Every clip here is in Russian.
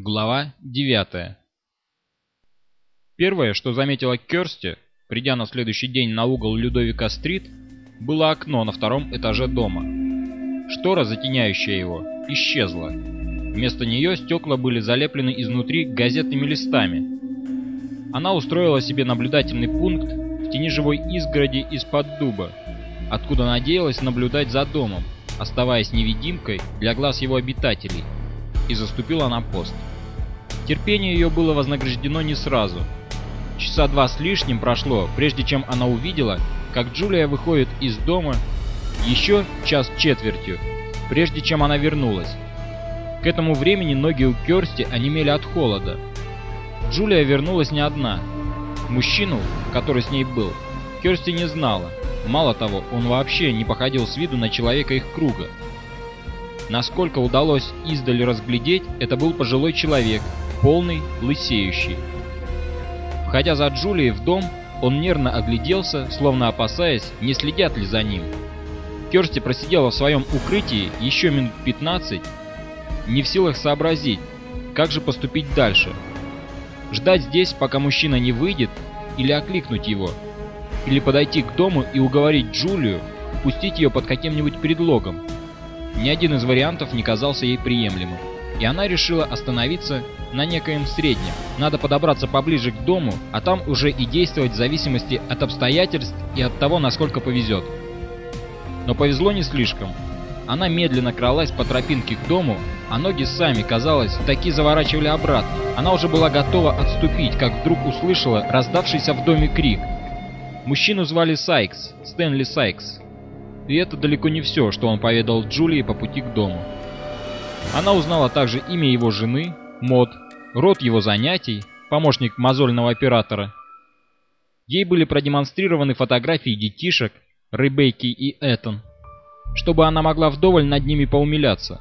Глава 9 Первое, что заметила Керсти, придя на следующий день на угол Людовика-стрит, было окно на втором этаже дома. Штора, затеняющая его, исчезла. Вместо нее стекла были залеплены изнутри газетными листами. Она устроила себе наблюдательный пункт в тени живой изгороди из-под дуба, откуда надеялась наблюдать за домом, оставаясь невидимкой для глаз его обитателей, и заступила на пост. Терпение ее было вознаграждено не сразу. Часа два с лишним прошло, прежде чем она увидела, как Джулия выходит из дома, еще час четвертью, прежде чем она вернулась. К этому времени ноги у Керсти онемели от холода. Джулия вернулась не одна. Мужчину, который с ней был, Керсти не знала. Мало того, он вообще не походил с виду на человека их круга. Насколько удалось издали разглядеть, это был пожилой человек, полный, лысеющий. Входя за Джулией в дом, он нервно огляделся, словно опасаясь, не следят ли за ним. Керсти просидела в своем укрытии еще минут 15, не в силах сообразить, как же поступить дальше. Ждать здесь, пока мужчина не выйдет, или окликнуть его, или подойти к дому и уговорить Джулию, пустить ее под каким-нибудь предлогом. Ни один из вариантов не казался ей приемлемым, и она решила остановиться на некоем среднем. Надо подобраться поближе к дому, а там уже и действовать в зависимости от обстоятельств и от того, насколько повезет. Но повезло не слишком. Она медленно кралась по тропинке к дому, а ноги сами, казалось, таки заворачивали обратно. Она уже была готова отступить, как вдруг услышала раздавшийся в доме крик. Мужчину звали Сайкс, Стэнли Сайкс. И это далеко не все, что он поведал Джулии по пути к дому. Она узнала также имя его жены, Мод, род его занятий, помощник мозольного оператора. Ей были продемонстрированы фотографии детишек, Ребекки и Этон, чтобы она могла вдоволь над ними поумиляться.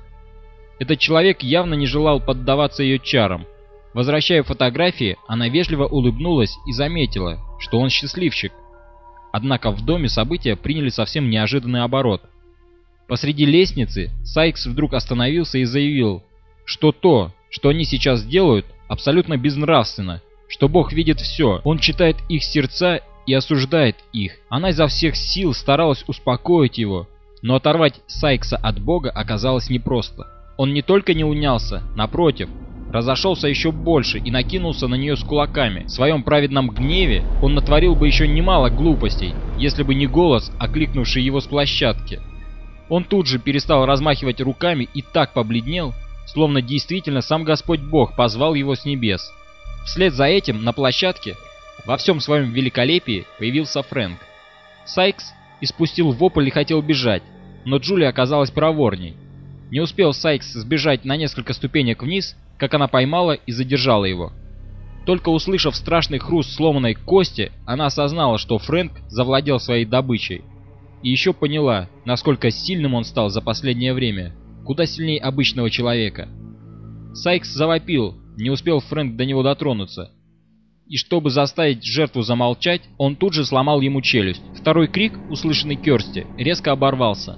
Этот человек явно не желал поддаваться ее чарам. Возвращая фотографии, она вежливо улыбнулась и заметила, что он счастливчик. Однако в доме события приняли совсем неожиданный оборот. Посреди лестницы Сайкс вдруг остановился и заявил, что то, что они сейчас делают, абсолютно безнравственно, что Бог видит все, Он читает их сердца и осуждает их. Она изо всех сил старалась успокоить его, но оторвать Сайкса от Бога оказалось непросто. Он не только не унялся, напротив, разошелся еще больше и накинулся на нее с кулаками. В своем праведном гневе он натворил бы еще немало глупостей, если бы не голос, окликнувший его с площадки. Он тут же перестал размахивать руками и так побледнел, словно действительно сам Господь Бог позвал его с небес. Вслед за этим на площадке во всем своем великолепии появился Фрэнк. Сайкс испустил вопль и хотел бежать, но Джули оказалась проворней. Не успел Сайкс сбежать на несколько ступенек вниз, как она поймала и задержала его. Только услышав страшный хруст сломанной кости, она осознала, что Фрэнк завладел своей добычей. И еще поняла, насколько сильным он стал за последнее время, куда сильнее обычного человека. Сайкс завопил, не успел Фрэнк до него дотронуться. И чтобы заставить жертву замолчать, он тут же сломал ему челюсть. Второй крик, услышанный Керсти, резко оборвался.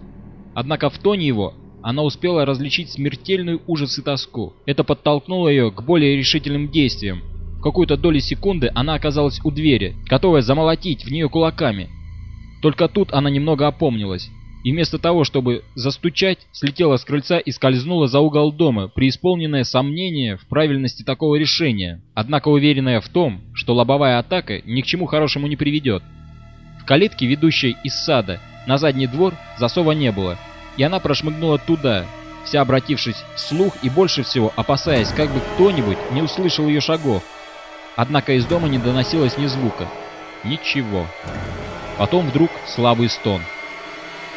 Однако в тоне его она успела различить смертельную ужас и тоску. Это подтолкнуло ее к более решительным действиям. В какую-то долю секунды она оказалась у двери, готовая замолотить в нее кулаками. Только тут она немного опомнилась, и вместо того, чтобы застучать, слетела с крыльца и скользнула за угол дома, преисполненное сомнение в правильности такого решения, однако уверенная в том, что лобовая атака ни к чему хорошему не приведет. В калитке, ведущей из сада, на задний двор засова не было, и она прошмыгнула туда, вся обратившись вслух и больше всего опасаясь, как бы кто-нибудь не услышал ее шагов. Однако из дома не доносилось ни звука. Ничего. Потом вдруг слабый стон.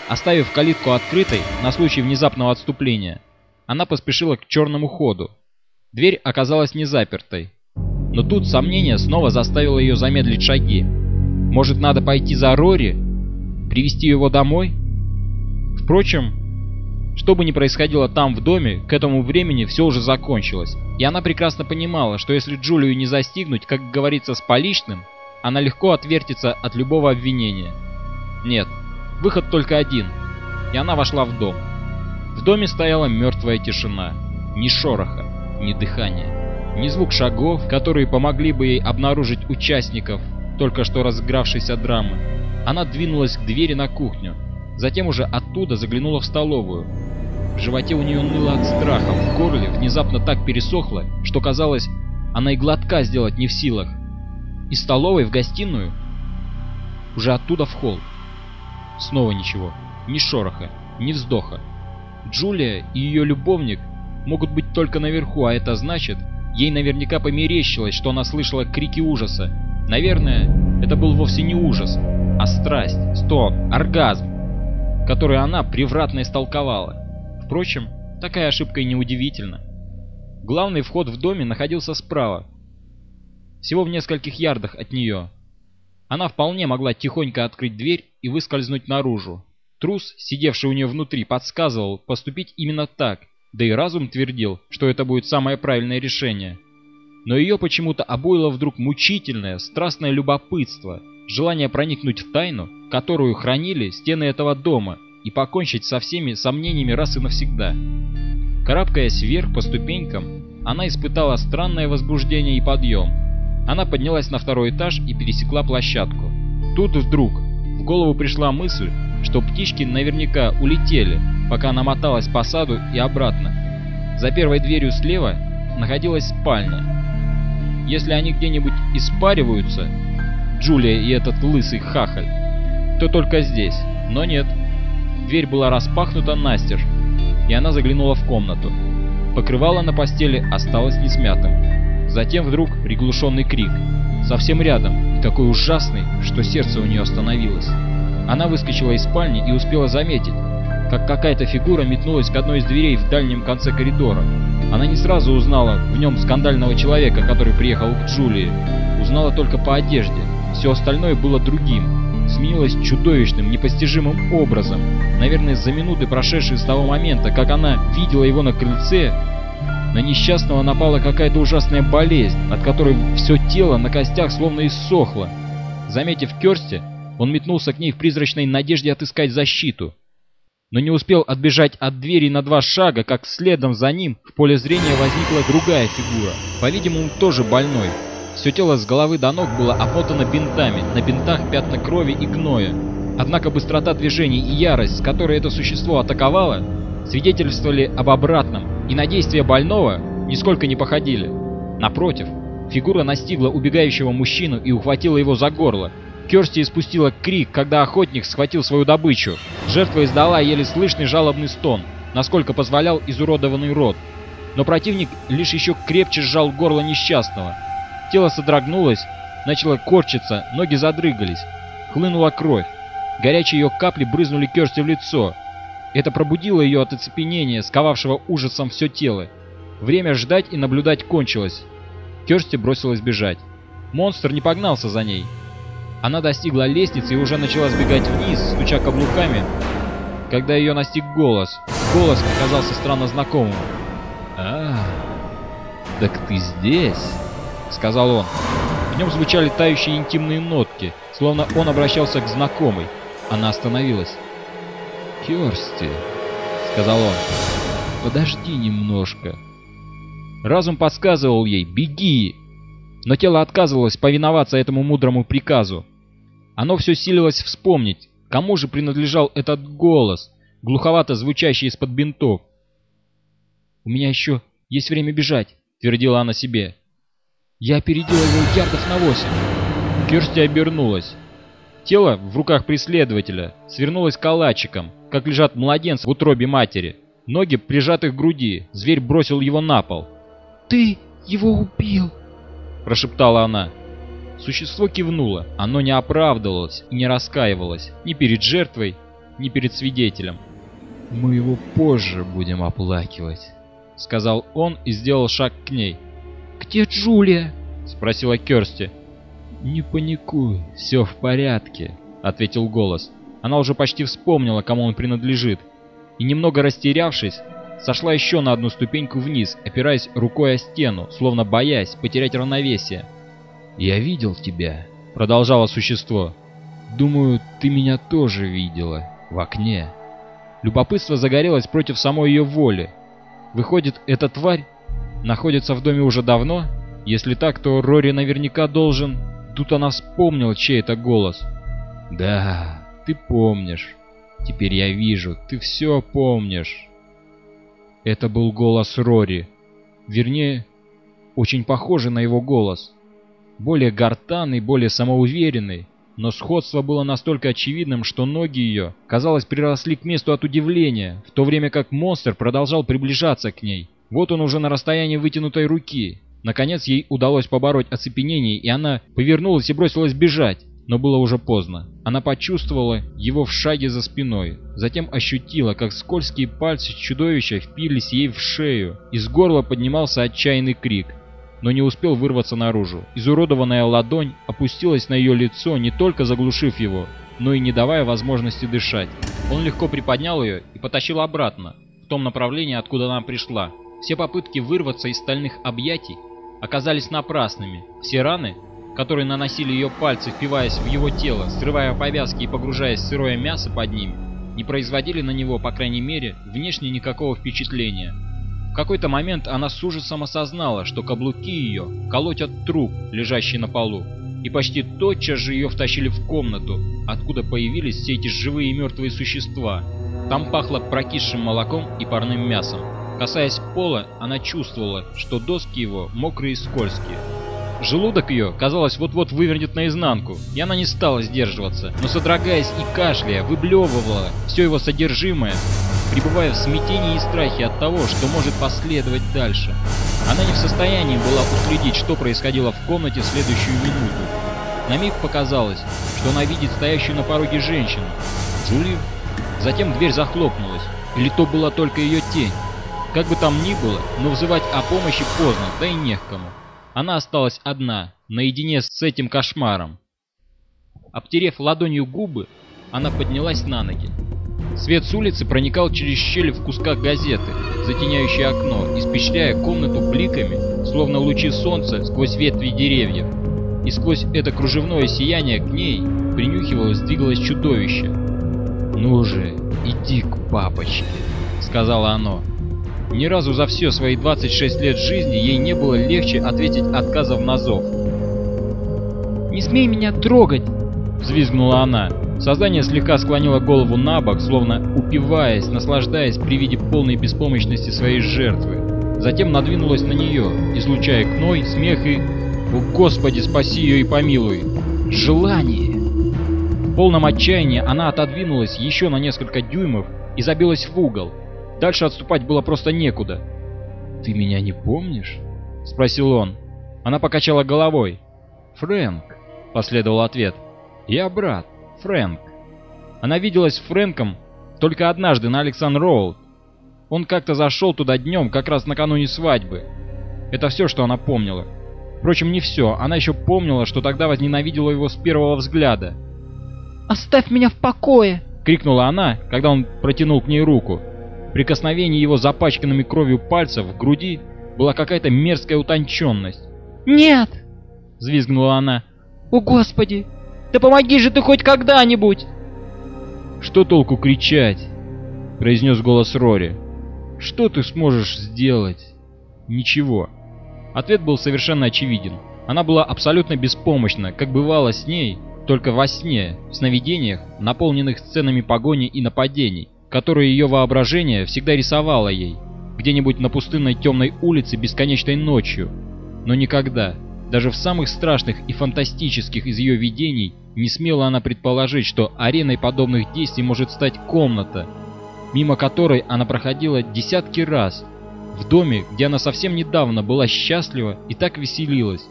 Оставив калитку открытой на случай внезапного отступления, она поспешила к черному ходу. Дверь оказалась не запертой. Но тут сомнение снова заставило ее замедлить шаги. Может, надо пойти за Рори? Привести его домой? Впрочем, что бы ни происходило там в доме, к этому времени все уже закончилось. И она прекрасно понимала, что если Джулию не застигнуть, как говорится, с поличным, она легко отвертится от любого обвинения. Нет, выход только один. И она вошла в дом. В доме стояла мертвая тишина. Ни шороха. ни дыхания, ни звук шагов, которые помогли бы ей обнаружить участников только что разыгравшейся драмы. Она двинулась к двери на кухню, затем уже оттуда заглянула в столовую. В животе у нее ныло от страха, в горле внезапно так пересохло, что казалось, она и глотка сделать не в силах. Из столовой в гостиную, уже оттуда в холл. Снова ничего, ни шороха, ни вздоха. Джулия и ее любовник могут быть только наверху, а это значит, ей наверняка померещилось, что она слышала крики ужаса. Наверное, это был вовсе не ужас, а страсть, стоп, оргазм, который она превратно истолковала. Впрочем, такая ошибка и неудивительна. Главный вход в доме находился справа, всего в нескольких ярдах от нее. Она вполне могла тихонько открыть дверь и выскользнуть наружу. Трус, сидевший у нее внутри, подсказывал поступить именно так, да и разум твердил, что это будет самое правильное решение. Но ее почему-то обоило вдруг мучительное, страстное любопытство, желание проникнуть в тайну, которую хранили стены этого дома, и покончить со всеми сомнениями раз и навсегда. Карабкаясь вверх по ступенькам, она испытала странное возбуждение и подъем. Она поднялась на второй этаж и пересекла площадку. Тут вдруг в голову пришла мысль, что птички наверняка улетели, пока она моталась по саду и обратно. За первой дверью слева находилась спальня. Если они где-нибудь испариваются, Джулия и этот лысый хахаль, то только здесь. Но нет. Дверь была распахнута настежь, и она заглянула в комнату. Покрывало на постели осталось несмятым. Затем вдруг приглушенный крик. Совсем рядом, и такой ужасный, что сердце у нее остановилось. Она выскочила из спальни и успела заметить, как какая-то фигура метнулась к одной из дверей в дальнем конце коридора. Она не сразу узнала в нем скандального человека, который приехал к Джулии. Узнала только по одежде. Все остальное было другим. Сменилось чудовищным, непостижимым образом. Наверное, за минуты, прошедшие с того момента, как она видела его на крыльце, на несчастного напала какая-то ужасная болезнь, от которой все тело на костях словно иссохло. Заметив Керсти, он метнулся к ней в призрачной надежде отыскать защиту. Но не успел отбежать от двери на два шага, как следом за ним в поле зрения возникла другая фигура, по-видимому, тоже больной. Все тело с головы до ног было опутано бинтами, на бинтах пятна крови и гноя. Однако быстрота движений и ярость, с которой это существо атаковало, свидетельствовали об обратном, и на действия больного нисколько не походили. Напротив, фигура настигла убегающего мужчину и ухватила его за горло. Керсти испустила крик, когда охотник схватил свою добычу. Жертва издала еле слышный жалобный стон, насколько позволял изуродованный рот. Но противник лишь еще крепче сжал горло несчастного. Тело содрогнулось, начало корчиться, ноги задрыгались. Хлынула кровь. Горячие ее капли брызнули Керсти в лицо. Это пробудило ее от оцепенения, сковавшего ужасом все тело. Время ждать и наблюдать кончилось. Керсти бросилась бежать. Монстр не погнался за ней. Она достигла лестницы и уже начала сбегать вниз, стуча каблуками, когда ее настиг голос. Голос оказался странно знакомым. «А, так ты здесь?» — сказал он. В нем звучали тающие интимные нотки, словно он обращался к знакомой. Она остановилась. «Керсти», — сказал он, — «подожди немножко». Разум подсказывал ей «беги», но тело отказывалось повиноваться этому мудрому приказу. Оно все силилось вспомнить, кому же принадлежал этот голос, глуховато звучащий из-под бинтов. «У меня еще есть время бежать», — твердила она себе. Я опередила его ярдов на восемь. Керсти обернулась. Тело в руках преследователя свернулось калачиком, как лежат младенцы в утробе матери. Ноги прижаты к груди, зверь бросил его на пол. «Ты его убил!» – прошептала она. Существо кивнуло, оно не оправдывалось и не раскаивалось ни перед жертвой, ни перед свидетелем. «Мы его позже будем оплакивать», — сказал он и сделал шаг к ней. «Где Джулия?» — спросила Керсти. «Не паникуй, все в порядке», — ответил голос. Она уже почти вспомнила, кому он принадлежит, и, немного растерявшись, сошла еще на одну ступеньку вниз, опираясь рукой о стену, словно боясь потерять равновесие. «Я видел тебя», — продолжало существо. «Думаю, ты меня тоже видела в окне». Любопытство загорелось против самой ее воли. Выходит, эта тварь находится в доме уже давно? Если так, то Рори наверняка должен... Тут она вспомнила, чей это голос. Да, ты помнишь. Теперь я вижу, ты все помнишь. Это был голос Рори. Вернее, очень похожий на его голос. Более гортанный, более самоуверенный. Но сходство было настолько очевидным, что ноги ее, казалось, приросли к месту от удивления, в то время как монстр продолжал приближаться к ней. Вот он уже на расстоянии вытянутой руки. Наконец ей удалось побороть оцепенение, и она повернулась и бросилась бежать. Но было уже поздно. Она почувствовала его в шаге за спиной, затем ощутила, как скользкие пальцы чудовища впились ей в шею. Из горла поднимался отчаянный крик, но не успел вырваться наружу. Изуродованная ладонь опустилась на ее лицо, не только заглушив его, но и не давая возможности дышать. Он легко приподнял ее и потащил обратно, в том направлении, откуда она пришла. Все попытки вырваться из стальных объятий оказались напрасными. Все раны, которые наносили ее пальцы, впиваясь в его тело, срывая повязки и погружаясь в сырое мясо под ними, не производили на него, по крайней мере, внешне никакого впечатления. В какой-то момент она с ужасом осознала, что каблуки ее колотят труп, лежащий на полу, и почти тотчас же ее втащили в комнату, откуда появились все эти живые и мертвые существа. Там пахло прокисшим молоком и парным мясом. Касаясь пола, она чувствовала, что доски его мокрые и скользкие. Желудок ее, казалось, вот-вот вывернет наизнанку, и она не стала сдерживаться, но содрогаясь и кашляя, выблевывала все его содержимое, пребывая в смятении и страхе от того, что может последовать дальше. Она не в состоянии была уследить, что происходило в комнате в следующую минуту. На миг показалось, что она видит стоящую на пороге женщину. Джулию? Затем дверь захлопнулась, или то была только ее тень. Как бы там ни было, но взывать о помощи поздно, да и не к кому. Она осталась одна, наедине с этим кошмаром. Обтерев ладонью губы, она поднялась на ноги. Свет с улицы проникал через щели в кусках газеты, затеняющие окно, испещряя комнату бликами, словно лучи солнца сквозь ветви деревьев. И сквозь это кружевное сияние к ней принюхивалось, двигалось чудовище. «Ну же, иди к папочке», — сказала оно. Ни разу за все свои 26 лет жизни ей не было легче ответить отказом на зов. «Не смей меня трогать!» — взвизгнула она. Создание слегка склонило голову на бок, словно упиваясь, наслаждаясь при виде полной беспомощности своей жертвы. Затем надвинулась на нее, излучая кной, смех и... «О, Господи, спаси ее и помилуй!» «Желание!» В полном отчаянии она отодвинулась еще на несколько дюймов и забилась в угол, Дальше отступать было просто некуда. «Ты меня не помнишь?» — спросил он. Она покачала головой. «Фрэнк», — последовал ответ. «Я брат, Фрэнк». Она виделась с Фрэнком только однажды на Александр-Роуд. Он как-то зашел туда днем, как раз накануне свадьбы. Это все, что она помнила. Впрочем, не все. Она еще помнила, что тогда возненавидела его с первого взгляда. «Оставь меня в покое!» — крикнула она, когда он протянул к ней руку. Прикосновение его запачканными кровью пальцев в груди была какая-то мерзкая утонченность. «Нет!» — взвизгнула она. «О, Господи! Да помоги же ты хоть когда-нибудь!» «Что толку кричать?» — произнес голос Рори. «Что ты сможешь сделать?» «Ничего». Ответ был совершенно очевиден. Она была абсолютно беспомощна, как бывало с ней, только во сне, в сновидениях, наполненных сценами погони и нападений которые ее воображение всегда рисовало ей, где-нибудь на пустынной темной улице бесконечной ночью. Но никогда, даже в самых страшных и фантастических из ее видений, не смела она предположить, что ареной подобных действий может стать комната, мимо которой она проходила десятки раз, в доме, где она совсем недавно была счастлива и так веселилась,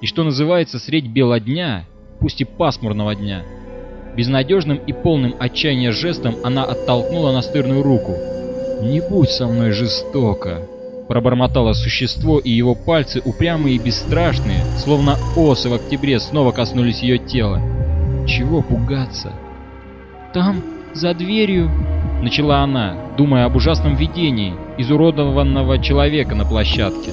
и что называется средь бела дня, пусть и пасмурного дня, Безнадежным и полным отчаяния жестом она оттолкнула настырную руку. «Не будь со мной жестоко!» Пробормотало существо, и его пальцы, упрямые и бесстрашные, словно осы в октябре, снова коснулись ее тела. «Чего пугаться?» «Там, за дверью...» Начала она, думая об ужасном видении изуродованного человека на площадке.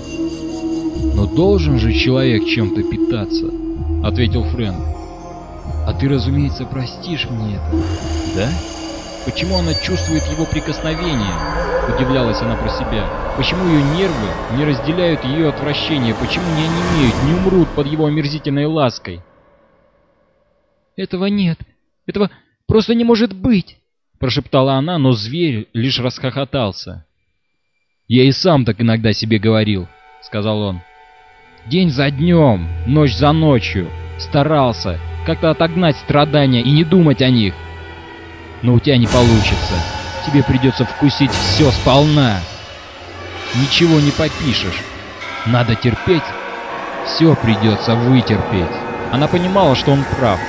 «Но должен же человек чем-то питаться», — ответил Фрэнк. А ты, разумеется, простишь мне это, да? Почему она чувствует его прикосновение? Удивлялась она про себя. Почему ее нервы не разделяют ее отвращение? Почему не онемеют, не умрут под его омерзительной лаской? «Этого нет. Этого просто не может быть!» Прошептала она, но зверь лишь расхохотался. «Я и сам так иногда себе говорил», — сказал он. «День за днем, ночь за ночью. Старался как-то отогнать страдания и не думать о них. Но у тебя не получится. Тебе придется вкусить все сполна. Ничего не попишешь. Надо терпеть. Все придется вытерпеть». Она понимала, что он прав.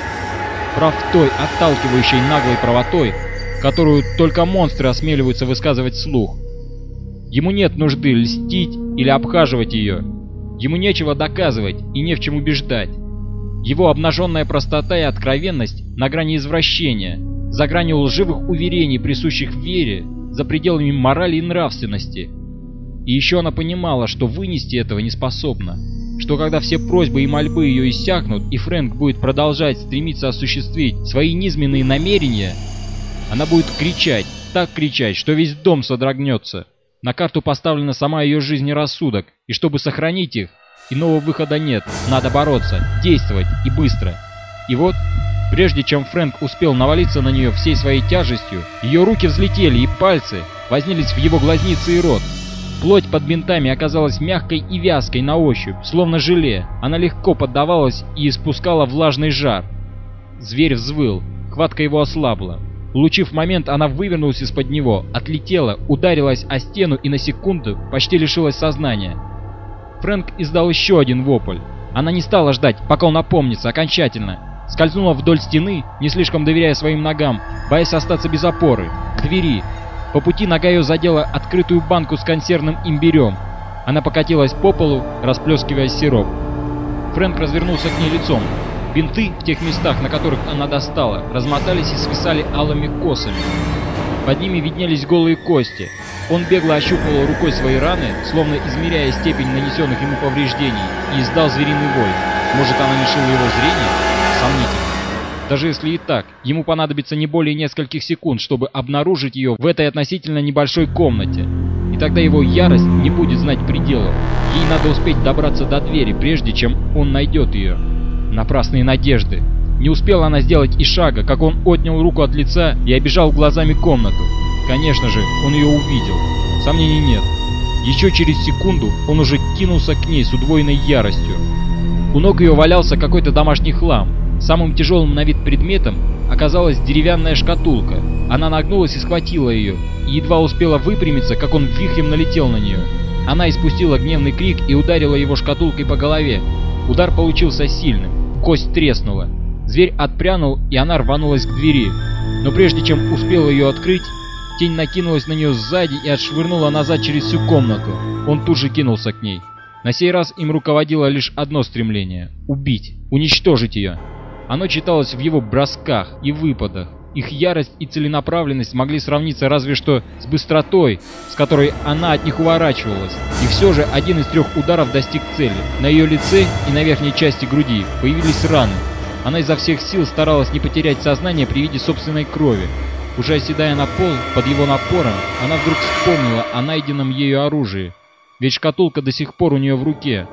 Прав той отталкивающей наглой правотой, которую только монстры осмеливаются высказывать вслух. Ему нет нужды льстить или обхаживать ее. Ему нечего доказывать и не в чем убеждать. Его обнаженная простота и откровенность на грани извращения, за гранью лживых уверений, присущих вере, за пределами морали и нравственности. И еще она понимала, что вынести этого не способна, что когда все просьбы и мольбы ее иссякнут, и Фрэнк будет продолжать стремиться осуществить свои низменные намерения, она будет кричать, так кричать, что весь дом содрогнется. На карту поставлена сама ее жизнь и рассудок, и чтобы сохранить их, иного выхода нет, надо бороться, действовать и быстро. И вот, прежде чем Фрэнк успел навалиться на нее всей своей тяжестью, ее руки взлетели и пальцы вознились в его глазницы и рот. Плоть под бинтами оказалась мягкой и вязкой на ощупь, словно желе. Она легко поддавалась и испускала влажный жар. Зверь взвыл, хватка его ослабла. Улучив момент, она вывернулась из-под него, отлетела, ударилась о стену и на секунду почти лишилась сознания. Фрэнк издал еще один вопль. Она не стала ждать, пока он опомнится окончательно. Скользнула вдоль стены, не слишком доверяя своим ногам, боясь остаться без опоры, к двери. По пути нога ее задела открытую банку с консервным имбирем. Она покатилась по полу, расплескивая сироп. Фрэнк развернулся к ней лицом, Бинты в тех местах, на которых она достала, размотались и свисали алыми косами. Под ними виднелись голые кости. Он бегло ощупывал рукой свои раны, словно измеряя степень нанесенных ему повреждений, и издал звериный вой. Может, она лишила его зрения? Сомнительно. Даже если и так, ему понадобится не более нескольких секунд, чтобы обнаружить ее в этой относительно небольшой комнате. И тогда его ярость не будет знать пределов. Ей надо успеть добраться до двери, прежде чем он найдет ее. Напрасные надежды. Не успела она сделать и шага, как он отнял руку от лица и обижал глазами комнату. Конечно же, он ее увидел. Сомнений нет. Еще через секунду он уже кинулся к ней с удвоенной яростью. У ног ее валялся какой-то домашний хлам. Самым тяжелым на вид предметом оказалась деревянная шкатулка. Она нагнулась и схватила ее, и едва успела выпрямиться, как он вихрем налетел на нее. Она испустила гневный крик и ударила его шкатулкой по голове. Удар получился сильным кость треснула. Зверь отпрянул, и она рванулась к двери. Но прежде чем успел ее открыть, тень накинулась на нее сзади и отшвырнула назад через всю комнату. Он тут же кинулся к ней. На сей раз им руководило лишь одно стремление — убить, уничтожить ее. Оно читалось в его бросках и выпадах. Их ярость и целенаправленность могли сравниться разве что с быстротой, с которой она от них уворачивалась. И все же один из трех ударов достиг цели. На ее лице и на верхней части груди появились раны. Она изо всех сил старалась не потерять сознание при виде собственной крови. Уже оседая на пол, под его напором, она вдруг вспомнила о найденном ею оружии. Ведь шкатулка до сих пор у нее в руке,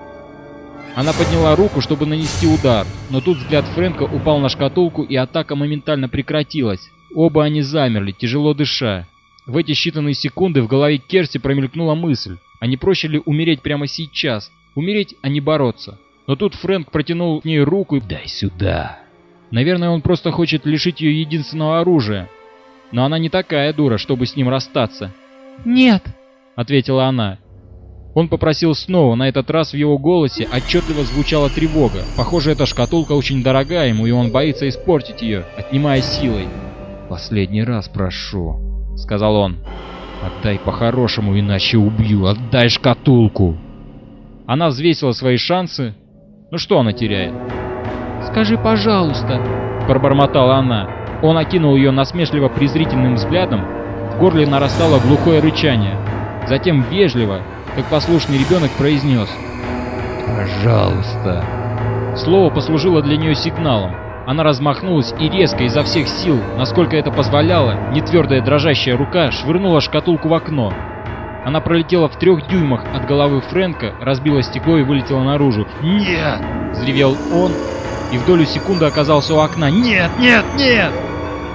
она подняла руку, чтобы нанести удар, но тут взгляд Фрэнка упал на шкатулку, и атака моментально прекратилась. Оба они замерли, тяжело дыша. В эти считанные секунды в голове Керси промелькнула мысль, а не проще ли умереть прямо сейчас? Умереть, а не бороться. Но тут Фрэнк протянул к ней руку и «Дай сюда». Наверное, он просто хочет лишить ее единственного оружия. Но она не такая дура, чтобы с ним расстаться. «Нет», — ответила она. Он попросил снова, на этот раз в его голосе отчетливо звучала тревога. Похоже, эта шкатулка очень дорога ему, и он боится испортить ее, отнимая силой. «Последний раз прошу», — сказал он. «Отдай по-хорошему, иначе убью. Отдай шкатулку!» Она взвесила свои шансы. Ну что она теряет? «Скажи, пожалуйста», — пробормотала она. Он окинул ее насмешливо презрительным взглядом. В горле нарастало глухое рычание. Затем вежливо, как послушный ребенок произнес «Пожалуйста». Слово послужило для нее сигналом. Она размахнулась и резко, изо всех сил, насколько это позволяло, нетвердая дрожащая рука швырнула шкатулку в окно. Она пролетела в трех дюймах от головы Фрэнка, разбила стекло и вылетела наружу. «Нет!» — взревел он, и в долю секунды оказался у окна. «Нет, нет, нет!»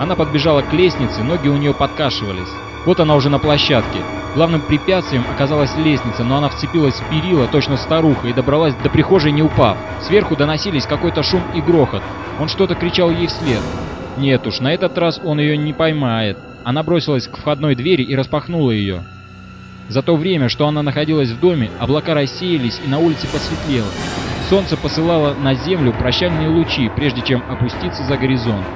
Она подбежала к лестнице, ноги у нее подкашивались. Вот она уже на площадке. Главным препятствием оказалась лестница, но она вцепилась в перила, точно старуха, и добралась до прихожей, не упав. Сверху доносились какой-то шум и грохот. Он что-то кричал ей вслед. Нет уж, на этот раз он ее не поймает. Она бросилась к входной двери и распахнула ее. За то время, что она находилась в доме, облака рассеялись и на улице посветлело. Солнце посылало на землю прощальные лучи, прежде чем опуститься за горизонт.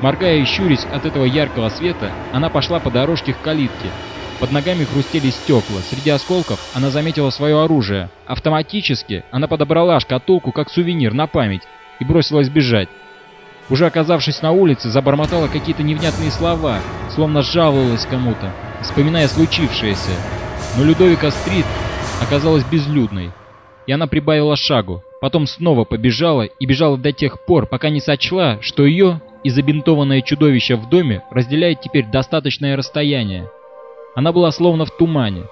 Моргая и щурясь от этого яркого света, она пошла по дорожке к калитке. Под ногами хрустели стекла. Среди осколков она заметила свое оружие. Автоматически она подобрала шкатулку как сувенир на память и бросилась бежать. Уже оказавшись на улице, забормотала какие-то невнятные слова, словно жаловалась кому-то, вспоминая случившееся. Но Людовика-стрит оказалась безлюдной, и она прибавила шагу, потом снова побежала и бежала до тех пор, пока не сочла, что ее и забинтованное чудовище в доме разделяет теперь достаточное расстояние. Она была словно в тумане.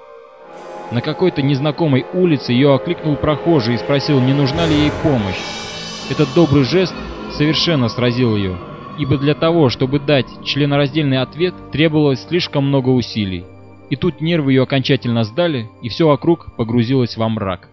На какой-то незнакомой улице ее окликнул прохожий и спросил, не нужна ли ей помощь. Этот добрый жест совершенно сразил ее, ибо для того, чтобы дать членораздельный ответ, требовалось слишком много усилий. И тут нервы ее окончательно сдали, и все вокруг погрузилось во мрак.